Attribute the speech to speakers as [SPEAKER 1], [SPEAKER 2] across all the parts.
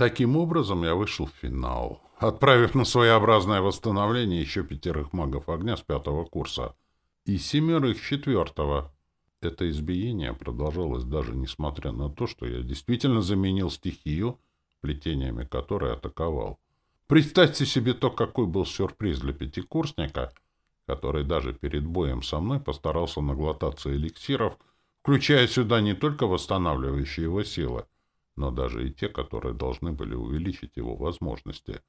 [SPEAKER 1] Таким образом, я вышел в финал, отправив на своеобразное восстановление еще пятерых магов огня с пятого курса и семерых с четвертого. Это избиение продолжалось даже несмотря на то, что я действительно заменил стихию, плетениями которой атаковал. Представьте себе то, какой был сюрприз для пятикурсника, который даже перед боем со мной постарался наглотаться эликсиров, включая сюда не только восстанавливающие его силы, но даже и те, которые должны были увеличить его возможности.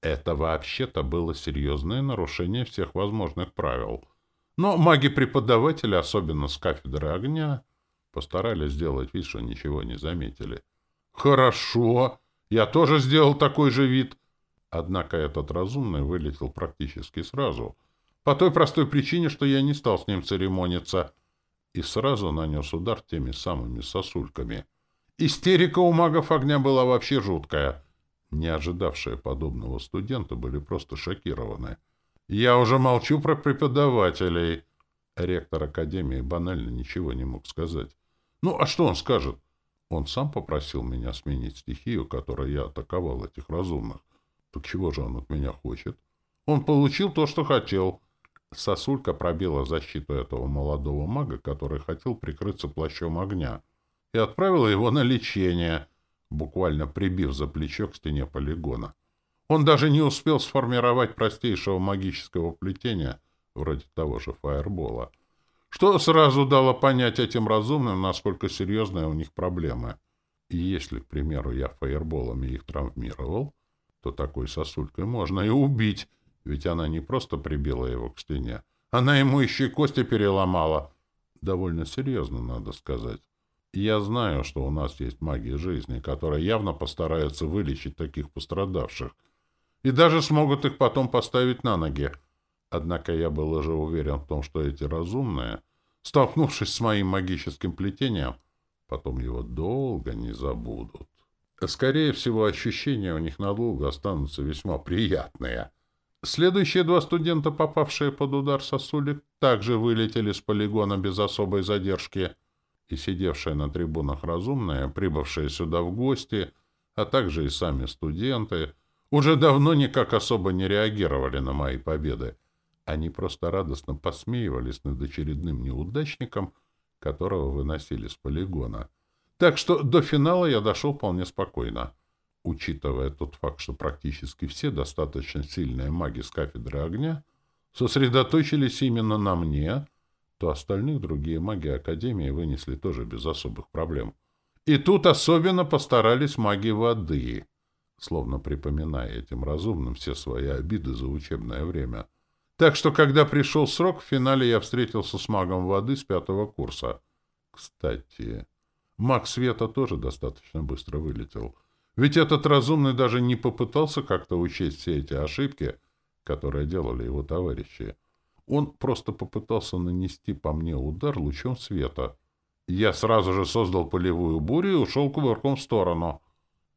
[SPEAKER 1] Это вообще-то было серьезное нарушение всех возможных правил — но маги-преподаватели, особенно с кафедры огня, постарались сделать вид, что ничего не заметили. «Хорошо, я тоже сделал такой же вид». Однако этот разумный вылетел практически сразу, по той простой причине, что я не стал с ним церемониться, и сразу нанес удар теми самыми сосульками. Истерика у магов огня была вообще жуткая. Не ожидавшие подобного студента были просто шокированы. Я уже молчу про преподавателей. Ректор Академии банально ничего не мог сказать. Ну, а что он скажет? Он сам попросил меня сменить стихию, которой я атаковал этих разумных. Так чего же он от меня хочет? Он получил то, что хотел. Сосулька пробила защиту этого молодого мага, который хотел прикрыться плащом огня, и отправила его на лечение, буквально прибив за плечо к стене полигона. Он даже не успел сформировать простейшего магического плетения, вроде того же фаербола, что сразу дало понять этим разумным, насколько серьезная у них проблема. И если, к примеру, я фаерболами их травмировал, то такой сосулькой можно и убить, ведь она не просто прибила его к стене, она ему еще и кости переломала. Довольно серьезно, надо сказать. Я знаю, что у нас есть маги жизни, которые явно постараются вылечить таких пострадавших — и даже смогут их потом поставить на ноги. Однако я был уже уверен в том, что эти разумные, столкнувшись с моим магическим плетением, потом его долго не забудут. Скорее всего, ощущения у них надолго останутся весьма приятные. Следующие два студента, попавшие под удар сосулек, также вылетели с полигона без особой задержки, и сидевшие на трибунах разумные, прибывшие сюда в гости, а также и сами студенты — уже давно никак особо не реагировали на мои победы. Они просто радостно посмеивались над очередным неудачником, которого выносили с полигона. Так что до финала я дошел вполне спокойно. Учитывая тот факт, что практически все достаточно сильные маги с кафедры огня сосредоточились именно на мне, то остальных другие маги Академии вынесли тоже без особых проблем. И тут особенно постарались маги воды — словно припоминая этим разумным все свои обиды за учебное время. Так что, когда пришел срок, в финале я встретился с магом воды с пятого курса. Кстати, маг света тоже достаточно быстро вылетел. Ведь этот разумный даже не попытался как-то учесть все эти ошибки, которые делали его товарищи. Он просто попытался нанести по мне удар лучом света. Я сразу же создал полевую бурю и ушел кувырком в сторону —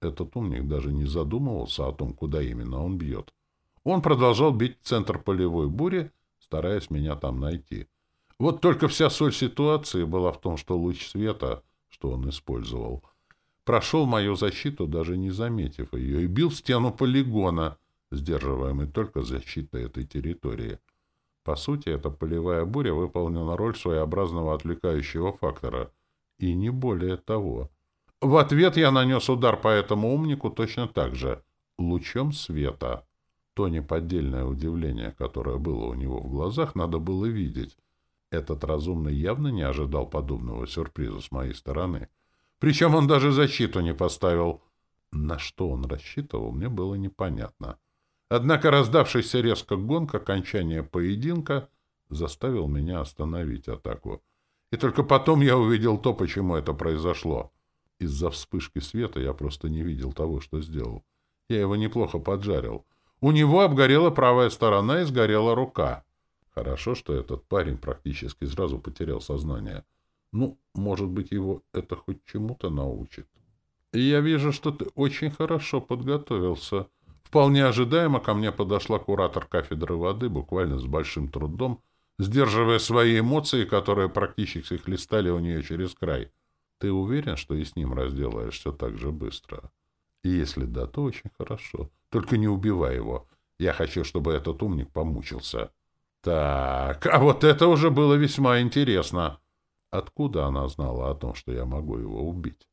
[SPEAKER 1] этот умник даже не задумывался о том, куда именно он бьет. Он продолжал бить центр полевой бури, стараясь меня там найти. Вот только вся соль ситуации была в том, что луч света, что он использовал, прошел мою защиту, даже не заметив ее, и бил в стену полигона, сдерживаемый только защитой этой территории. По сути, эта полевая буря выполнила роль своеобразного отвлекающего фактора, и не более того — в ответ я нанес удар по этому умнику точно так же, лучом света. То неподдельное удивление, которое было у него в глазах, надо было видеть. Этот разумный явно не ожидал подобного сюрприза с моей стороны. Причем он даже защиту не поставил. На что он рассчитывал, мне было непонятно. Однако раздавшийся резко гонг окончания поединка заставил меня остановить атаку. И только потом я увидел то, почему это произошло. Из-за вспышки света я просто не видел того, что сделал. Я его неплохо поджарил. У него обгорела правая сторона и сгорела рука. Хорошо, что этот парень практически сразу потерял сознание. Ну, может быть, его это хоть чему-то научит. Я вижу, что ты очень хорошо подготовился. Вполне ожидаемо ко мне подошла куратор кафедры воды, буквально с большим трудом, сдерживая свои эмоции, которые практически хлестали у нее через край. Ты уверен, что и с ним разделаешься так же быстро? И если да, то очень хорошо. Только не убивай его. Я хочу, чтобы этот умник помучился. Так, а вот это уже было весьма интересно. Откуда она знала о том, что я могу его убить?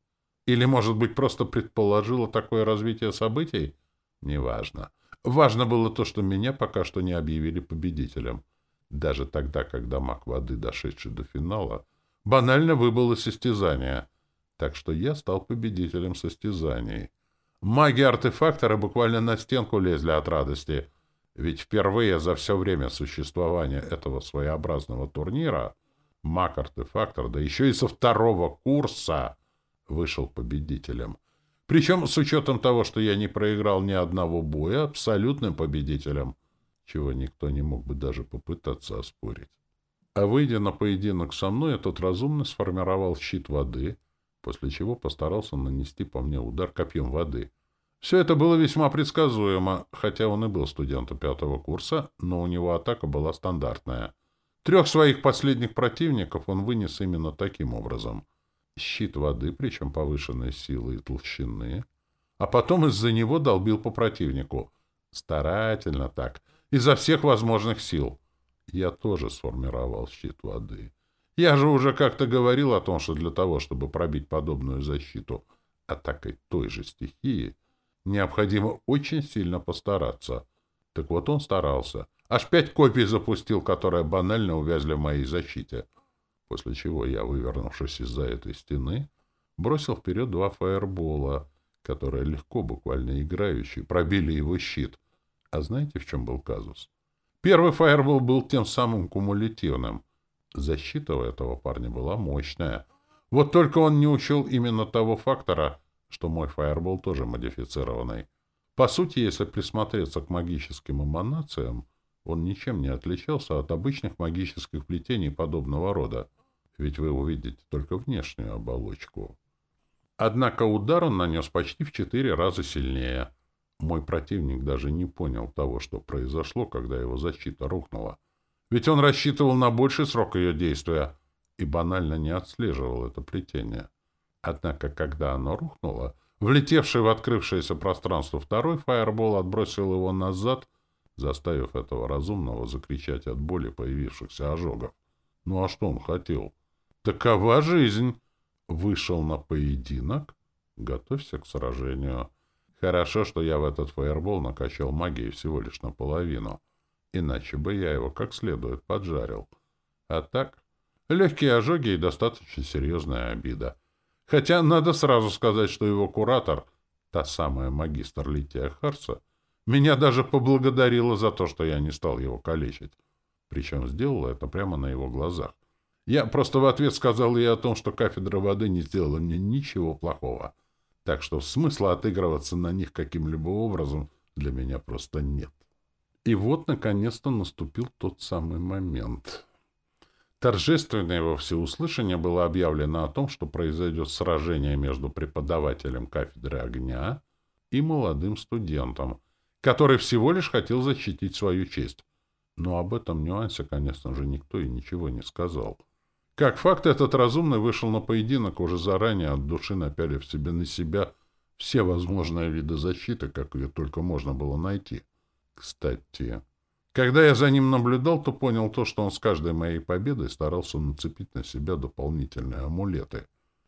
[SPEAKER 1] Или, может быть, просто предположила такое развитие событий? Неважно. Важно было то, что меня пока что не объявили победителем. Даже тогда, когда маг воды, дошедший до финала, банально выбыл из состязания. Так что я стал победителем состязаний. Маги-артефакторы буквально на стенку лезли от радости. Ведь впервые за все время существования этого своеобразного турнира маг-артефактор, да еще и со второго курса, вышел победителем. Причем с учетом того, что я не проиграл ни одного боя, абсолютным победителем, чего никто не мог бы даже попытаться оспорить. А выйдя на поединок со мной, этот разумно сформировал щит воды, после чего постарался нанести по мне удар копьем воды. Все это было весьма предсказуемо, хотя он и был студентом пятого курса, но у него атака была стандартная. Трех своих последних противников он вынес именно таким образом — щит воды, причем повышенной силы и толщины, а потом из-за него долбил по противнику. Старательно так, изо всех возможных сил. Я тоже сформировал щит воды. Я же уже как-то говорил о том, что для того, чтобы пробить подобную защиту атакой той же стихии, необходимо очень сильно постараться. Так вот он старался. Аж пять копий запустил, которые банально увязли в моей защите — после чего я, вывернувшись из-за этой стены, бросил вперед два фаербола, которые легко, буквально играющие, пробили его щит. А знаете, в чем был казус? Первый фаербол был тем самым кумулятивным. Защита у этого парня была мощная. Вот только он не учел именно того фактора, что мой фаербол тоже модифицированный. По сути, если присмотреться к магическим эманациям, он ничем не отличался от обычных магических плетений подобного рода ведь вы увидите только внешнюю оболочку. Однако удар он нанес почти в четыре раза сильнее. Мой противник даже не понял того, что произошло, когда его защита рухнула. Ведь он рассчитывал на больший срок ее действия и банально не отслеживал это плетение. Однако, когда оно рухнуло, влетевший в открывшееся пространство второй фаербол отбросил его назад, заставив этого разумного закричать от боли появившихся ожогов. Ну а что он хотел? Такова жизнь. Вышел на поединок. Готовься к сражению. Хорошо, что я в этот фаербол накачал магии всего лишь наполовину. Иначе бы я его как следует поджарил. А так, легкие ожоги и достаточно серьезная обида. Хотя надо сразу сказать, что его куратор, та самая магистр Лития Харса, меня даже поблагодарила за то, что я не стал его калечить. Причем сделала это прямо на его глазах. Я просто в ответ сказал ей о том, что кафедра воды не сделала мне ничего плохого. Так что смысла отыгрываться на них каким-либо образом для меня просто нет. И вот, наконец-то, наступил тот самый момент. Торжественное во всеуслышание было объявлено о том, что произойдет сражение между преподавателем кафедры огня и молодым студентом, который всего лишь хотел защитить свою честь. Но об этом нюансе, конечно же, никто и ничего не сказал. Как факт, этот разумный вышел на поединок уже заранее от души напялив себе на себя все возможные виды защиты, как ее только можно было найти. Кстати, когда я за ним наблюдал, то понял то, что он с каждой моей победой старался нацепить на себя дополнительные амулеты.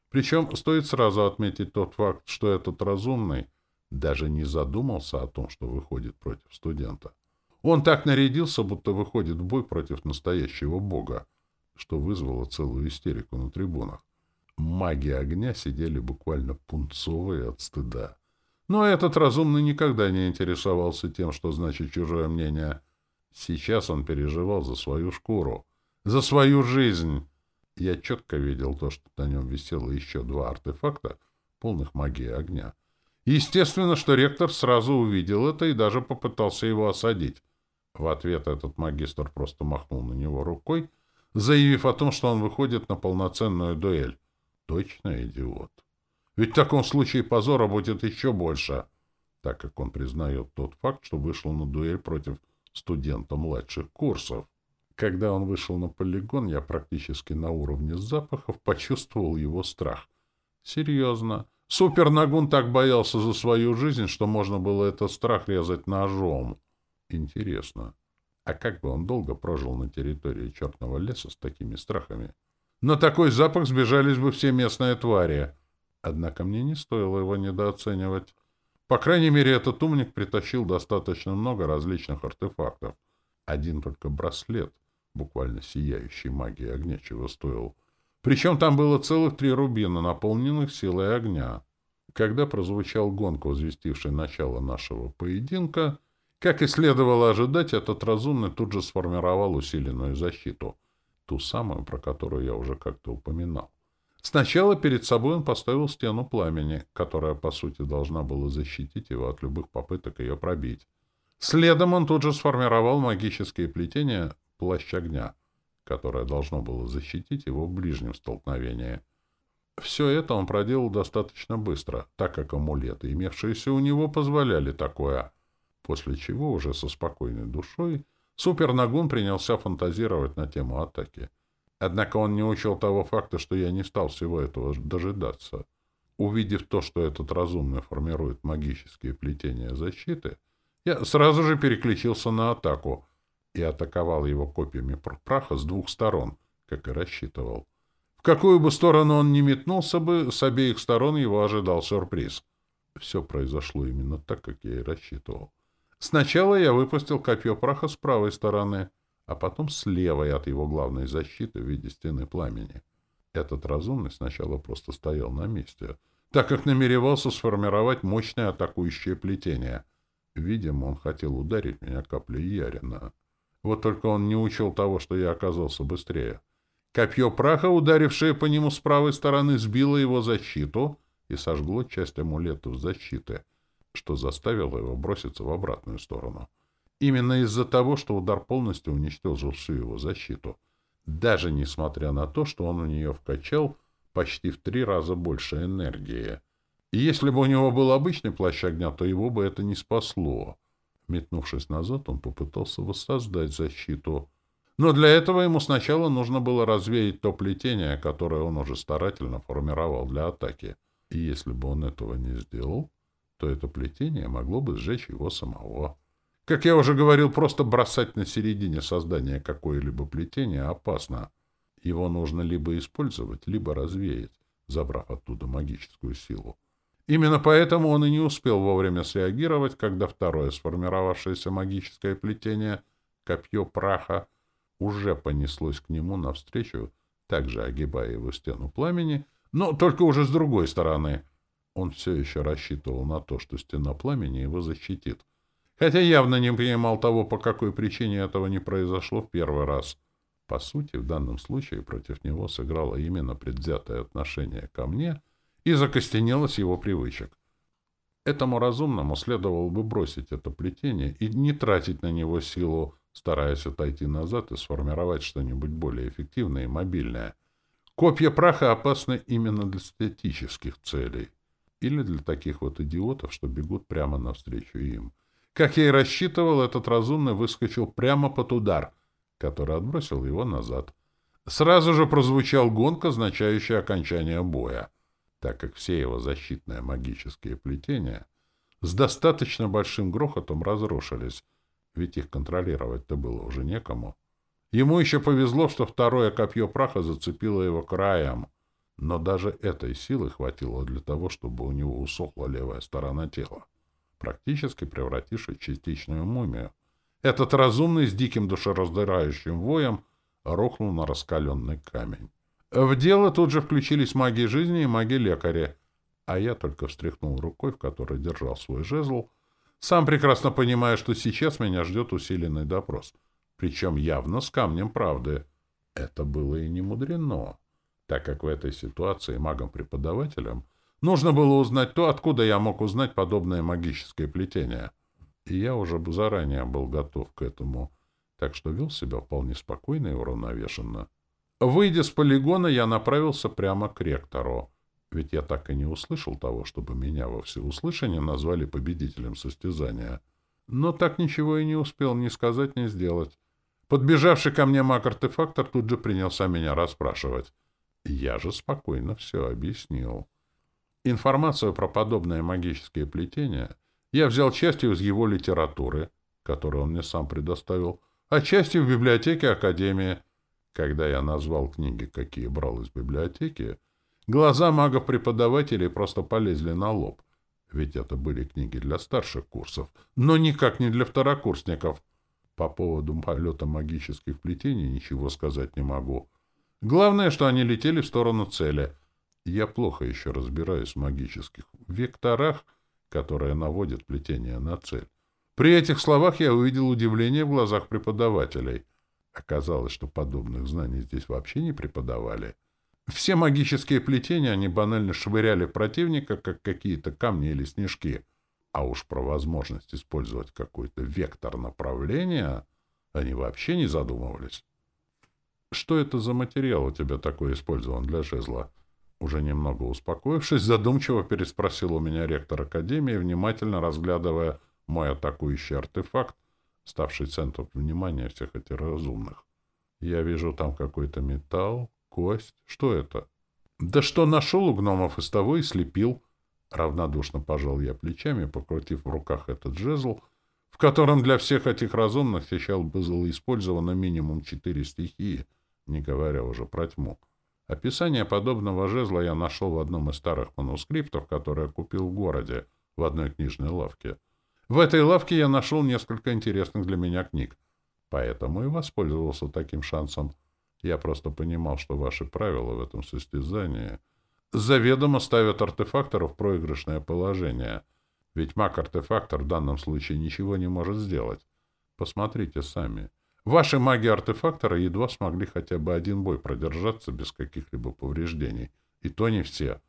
[SPEAKER 1] Причем стоит сразу отметить тот факт, что этот разумный даже не задумался о том, что выходит против студента. Он так нарядился, будто выходит в бой против настоящего бога что вызвало целую истерику на трибунах. Маги огня сидели буквально пунцовые от стыда. Но этот разумный никогда не интересовался тем, что значит чужое мнение. Сейчас он переживал за свою шкуру, за свою жизнь. Я четко видел то, что на нем висело еще два артефакта, полных магии огня. Естественно, что ректор сразу увидел это и даже попытался его осадить. В ответ этот магистр просто махнул на него рукой — заявив о том, что он выходит на полноценную дуэль. Точно идиот. Ведь в таком случае позора будет еще больше, так как он признает тот факт, что вышел на дуэль против студента младших курсов. Когда он вышел на полигон, я практически на уровне запахов почувствовал его страх. Серьезно. Супернагун так боялся за свою жизнь, что можно было этот страх резать ножом. Интересно, а как бы он долго прожил на территории черного леса с такими страхами? На такой запах сбежались бы все местные твари. Однако мне не стоило его недооценивать. По крайней мере, этот умник притащил достаточно много различных артефактов. Один только браслет, буквально сияющий магией огня, чего стоил. Причем там было целых три рубина, наполненных силой огня. Когда прозвучал гонг, возвестивший начало нашего поединка, как и следовало ожидать, этот разумный тут же сформировал усиленную защиту, ту самую, про которую я уже как-то упоминал. Сначала перед собой он поставил стену пламени, которая, по сути, должна была защитить его от любых попыток ее пробить. Следом он тут же сформировал магические плетения «Плащ огня», которое должно было защитить его в ближнем столкновении. Все это он проделал достаточно быстро, так как амулеты, имевшиеся у него, позволяли такое, после чего уже со спокойной душой Супернагун принялся фантазировать на тему атаки — Однако он не учел того факта, что я не стал всего этого дожидаться. Увидев то, что этот разумный формирует магические плетения защиты, я сразу же переключился на атаку и атаковал его копьями праха с двух сторон, как и рассчитывал. В какую бы сторону он ни метнулся бы, с обеих сторон его ожидал сюрприз. Все произошло именно так, как я и рассчитывал. Сначала я выпустил копье праха с правой стороны — а потом слева и от его главной защиты в виде стены пламени. Этот разумный сначала просто стоял на месте, так как намеревался сформировать мощное атакующее плетение. Видимо, он хотел ударить меня каплей Ярина. Вот только он не учел того, что я оказался быстрее. Копье праха, ударившее по нему с правой стороны, сбило его защиту и сожгло часть амулетов защиты, что заставило его броситься в обратную сторону. Именно из-за того, что удар полностью уничтожил всю его защиту. Даже несмотря на то, что он у нее вкачал почти в три раза больше энергии. И если бы у него был обычный плащ огня, то его бы это не спасло. Метнувшись назад, он попытался воссоздать защиту. Но для этого ему сначала нужно было развеять то плетение, которое он уже старательно формировал для атаки. И если бы он этого не сделал, то это плетение могло бы сжечь его самого. Как я уже говорил, просто бросать на середине создания какое-либо плетение опасно. Его нужно либо использовать, либо развеять, забрав оттуда магическую силу. Именно поэтому он и не успел вовремя среагировать, когда второе сформировавшееся магическое плетение, копье праха, уже понеслось к нему навстречу, также огибая его стену пламени, но только уже с другой стороны. Он все еще рассчитывал на то, что стена пламени его защитит хотя явно не понимал того, по какой причине этого не произошло в первый раз. По сути, в данном случае против него сыграло именно предвзятое отношение ко мне и закостенелость его привычек. Этому разумному следовало бы бросить это плетение и не тратить на него силу, стараясь отойти назад и сформировать что-нибудь более эффективное и мобильное. Копья праха опасны именно для статических целей или для таких вот идиотов, что бегут прямо навстречу им. Как я и рассчитывал, этот разумный выскочил прямо под удар, который отбросил его назад. Сразу же прозвучал гонг, означающий окончание боя, так как все его защитные магические плетения с достаточно большим грохотом разрушились, ведь их контролировать-то было уже некому. Ему еще повезло, что второе копье праха зацепило его краем, но даже этой силы хватило для того, чтобы у него усохла левая сторона тела практически превратившись в частичную мумию. Этот разумный с диким душераздирающим воем рухнул на раскаленный камень. В дело тут же включились маги жизни и маги лекаря, а я только встряхнул рукой, в которой держал свой жезл, сам прекрасно понимая, что сейчас меня ждет усиленный допрос, причем явно с камнем правды. Это было и не мудрено, так как в этой ситуации магам-преподавателям Нужно было узнать то, откуда я мог узнать подобное магическое плетение. И я уже заранее был готов к этому, так что вел себя вполне спокойно и уравновешенно. Выйдя с полигона, я направился прямо к ректору, ведь я так и не услышал того, чтобы меня во всеуслышание назвали победителем состязания. Но так ничего и не успел ни сказать, ни сделать. Подбежавший ко мне маг-артефактор тут же принялся меня расспрашивать. Я же спокойно все объяснил. Информацию про подобные магические плетения я взял частью из его литературы, которую он мне сам предоставил, а частью в библиотеке Академии. Когда я назвал книги, какие брал из библиотеки, глаза магов-преподавателей просто полезли на лоб. Ведь это были книги для старших курсов, но никак не для второкурсников. По поводу полета магических плетений ничего сказать не могу. Главное, что они летели в сторону цели. Я плохо еще разбираюсь в магических векторах, которые наводят плетение на цель. При этих словах я увидел удивление в глазах преподавателей. Оказалось, что подобных знаний здесь вообще не преподавали. Все магические плетения они банально швыряли противника, как какие-то камни или снежки. А уж про возможность использовать какой-то вектор направления они вообще не задумывались. «Что это за материал у тебя такой использован для жезла?» Уже немного успокоившись, задумчиво переспросил у меня ректор Академии, внимательно разглядывая мой атакующий артефакт, ставший центром внимания всех этих разумных. «Я вижу там какой-то металл, кость. Что это?» «Да что нашел у гномов из того и слепил». Равнодушно пожал я плечами, покрутив в руках этот жезл, в котором для всех этих разумных сейчас было использовано минимум четыре стихии, не говоря уже про тьму. Описание подобного жезла я нашел в одном из старых манускриптов, который я купил в городе, в одной книжной лавке. В этой лавке я нашел несколько интересных для меня книг, поэтому и воспользовался таким шансом. Я просто понимал, что ваши правила в этом состязании заведомо ставят артефакторов в проигрышное положение, ведь маг-артефактор в данном случае ничего не может сделать. Посмотрите сами. Ваши маги-артефактора едва смогли хотя бы один бой продержаться без каких-либо повреждений. И то не все.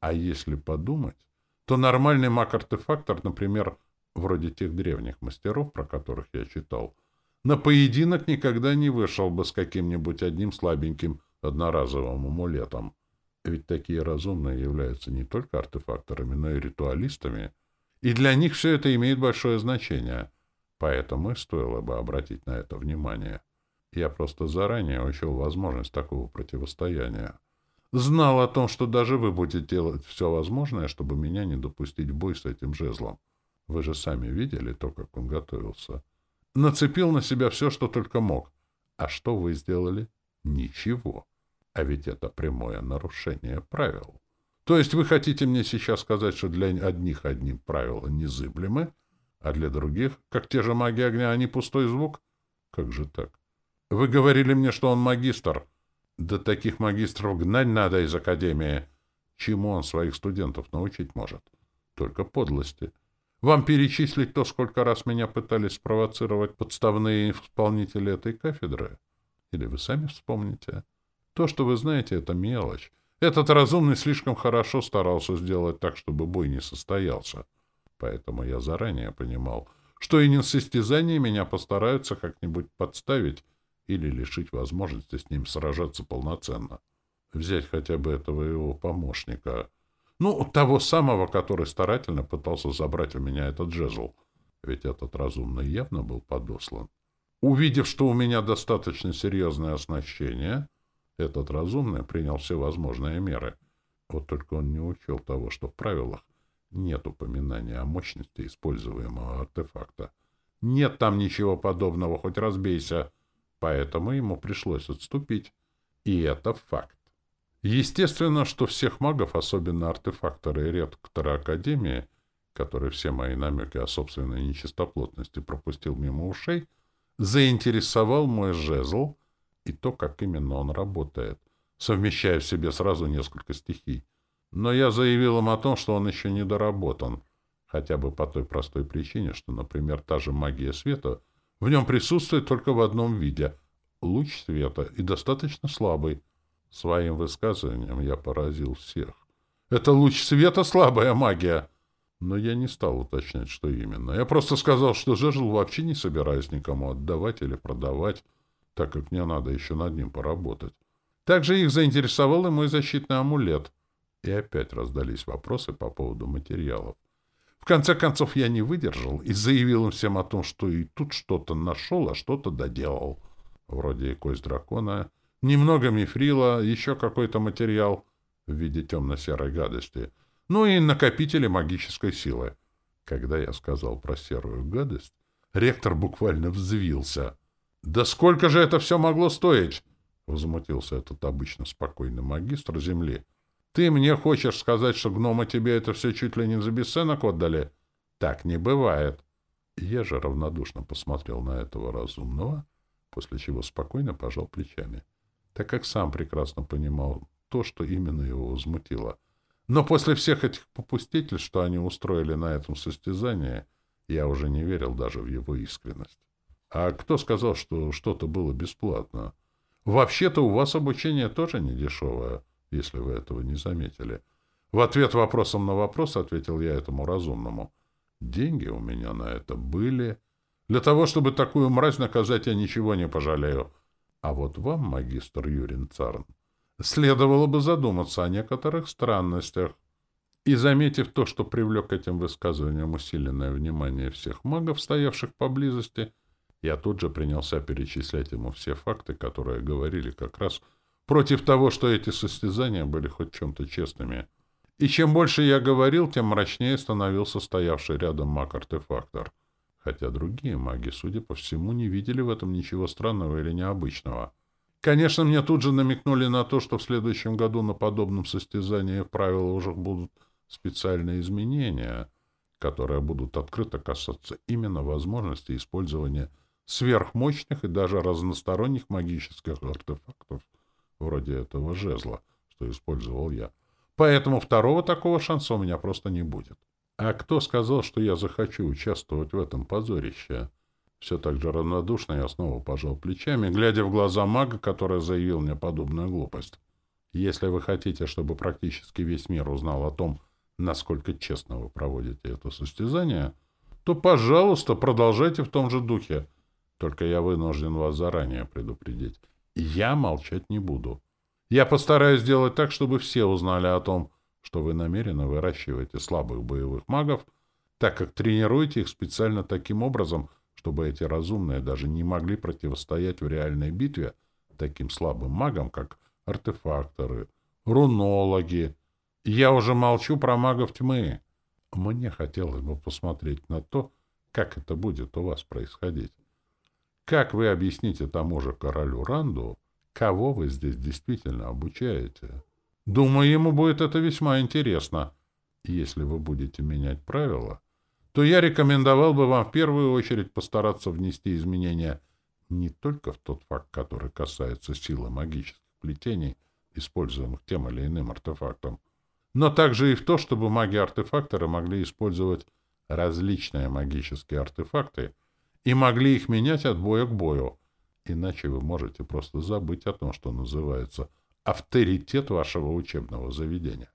[SPEAKER 1] А если подумать, то нормальный маг-артефактор, например, вроде тех древних мастеров, про которых я читал, на поединок никогда не вышел бы с каким-нибудь одним слабеньким одноразовым амулетом. Ведь такие разумные являются не только артефакторами, но и ритуалистами, и для них все это имеет большое значение. Поэтому и стоило бы обратить на это внимание. Я просто заранее учел возможность такого противостояния. Знал о том, что даже вы будете делать все возможное, чтобы меня не допустить в бой с этим жезлом. Вы же сами видели то, как он готовился. Нацепил на себя все, что только мог. А что вы сделали? Ничего. А ведь это прямое нарушение правил. То есть вы хотите мне сейчас сказать, что для одних одним правила незыблемы, а для других, как те же маги огня, они пустой звук? Как же так? Вы говорили мне, что он магистр. Да таких магистров гнать надо из академии. Чему он своих студентов научить может? Только подлости. Вам перечислить то, сколько раз меня пытались спровоцировать подставные исполнители этой кафедры? Или вы сами вспомните? То, что вы знаете, это мелочь. Этот разумный слишком хорошо старался сделать так, чтобы бой не состоялся. Поэтому я заранее понимал, что и не состязание меня постараются как-нибудь подставить или лишить возможности с ним сражаться полноценно. Взять хотя бы этого его помощника. Ну, того самого, который старательно пытался забрать у меня этот жезл. Ведь этот разумный явно был подослан. Увидев, что у меня достаточно серьезное оснащение, этот разумный принял все возможные меры. Вот только он не учел того, что в правилах нет упоминания о мощности используемого артефакта. Нет там ничего подобного, хоть разбейся. Поэтому ему пришлось отступить. И это факт. Естественно, что всех магов, особенно артефакторы и редакторы Академии, которые все мои намеки о собственной нечистоплотности пропустил мимо ушей, заинтересовал мой жезл — и то, как именно он работает, совмещая в себе сразу несколько стихий. Но я заявил им о том, что он еще не доработан, хотя бы по той простой причине, что, например, та же магия света в нем присутствует только в одном виде — луч света, и достаточно слабый. Своим высказыванием я поразил всех. Это луч света — слабая магия! Но я не стал уточнять, что именно. Я просто сказал, что жезл вообще не собираюсь никому отдавать или продавать, так как мне надо еще над ним поработать. Также их заинтересовал и мой защитный амулет. И опять раздались вопросы по поводу материалов. В конце концов, я не выдержал и заявил им всем о том, что и тут что-то нашел, а что-то доделал. Вроде и кость дракона, немного мифрила, еще какой-то материал в виде темно-серой гадости. ну и накопители магической силы. Когда я сказал про серую гадость, ректор буквально взвился. «Да сколько же это все могло стоить?» — возмутился этот обычно спокойный магистр земли. «Ты мне хочешь сказать, что гномы тебе это все чуть ли не за бесценок отдали? Так не бывает». Я же равнодушно посмотрел на этого разумного, после чего спокойно пожал плечами, так как сам прекрасно понимал то, что именно его возмутило. Но после всех этих попустительств, что они устроили на этом состязании, я уже не верил даже в его искренность. А кто сказал, что что-то было бесплатно? Вообще-то у вас обучение тоже не дешевое, если вы этого не заметили. В ответ вопросом на вопрос ответил я этому разумному. Деньги у меня на это были. Для того, чтобы такую мразь наказать, я ничего не пожалею. А вот вам, магистр Юрин Царн, следовало бы задуматься о некоторых странностях. И, заметив то, что привлек этим высказыванием усиленное внимание всех магов, стоявших поблизости, я тут же принялся перечислять ему все факты, которые говорили как раз против того, что эти состязания были хоть чем-то честными. И чем больше я говорил, тем мрачнее становился стоявший рядом маг-артефактор. Хотя другие маги, судя по всему, не видели в этом ничего странного или необычного. Конечно, мне тут же намекнули на то, что в следующем году на подобном состязании в правила уже будут специальные изменения, которые будут открыто касаться именно возможности использования сверхмощных и даже разносторонних магических артефактов, вроде этого жезла, что использовал я. Поэтому второго такого шанса у меня просто не будет. А кто сказал, что я захочу участвовать в этом позорище? Все так же равнодушно я снова пожал плечами, глядя в глаза мага, который заявил мне подобную глупость. Если вы хотите, чтобы практически весь мир узнал о том, насколько честно вы проводите это состязание, то, пожалуйста, продолжайте в том же духе. Только я вынужден вас заранее предупредить. Я молчать не буду. Я постараюсь сделать так, чтобы все узнали о том, что вы намеренно выращиваете слабых боевых магов, так как тренируете их специально таким образом, чтобы эти разумные даже не могли противостоять в реальной битве таким слабым магам, как артефакторы, рунологи. Я уже молчу про магов тьмы. Мне хотелось бы посмотреть на то, как это будет у вас происходить. Как вы объясните тому же королю Ранду, Кого вы здесь действительно обучаете? Думаю, ему будет это весьма интересно. Если вы будете менять правила, то я рекомендовал бы вам в первую очередь постараться внести изменения не только в тот факт, который касается силы магических плетений, используемых тем или иным артефактом, но также и в то, чтобы маги-артефакторы могли использовать различные магические артефакты и могли их менять от боя к бою, Иначе вы можете просто забыть о том, что называется авторитет вашего учебного заведения.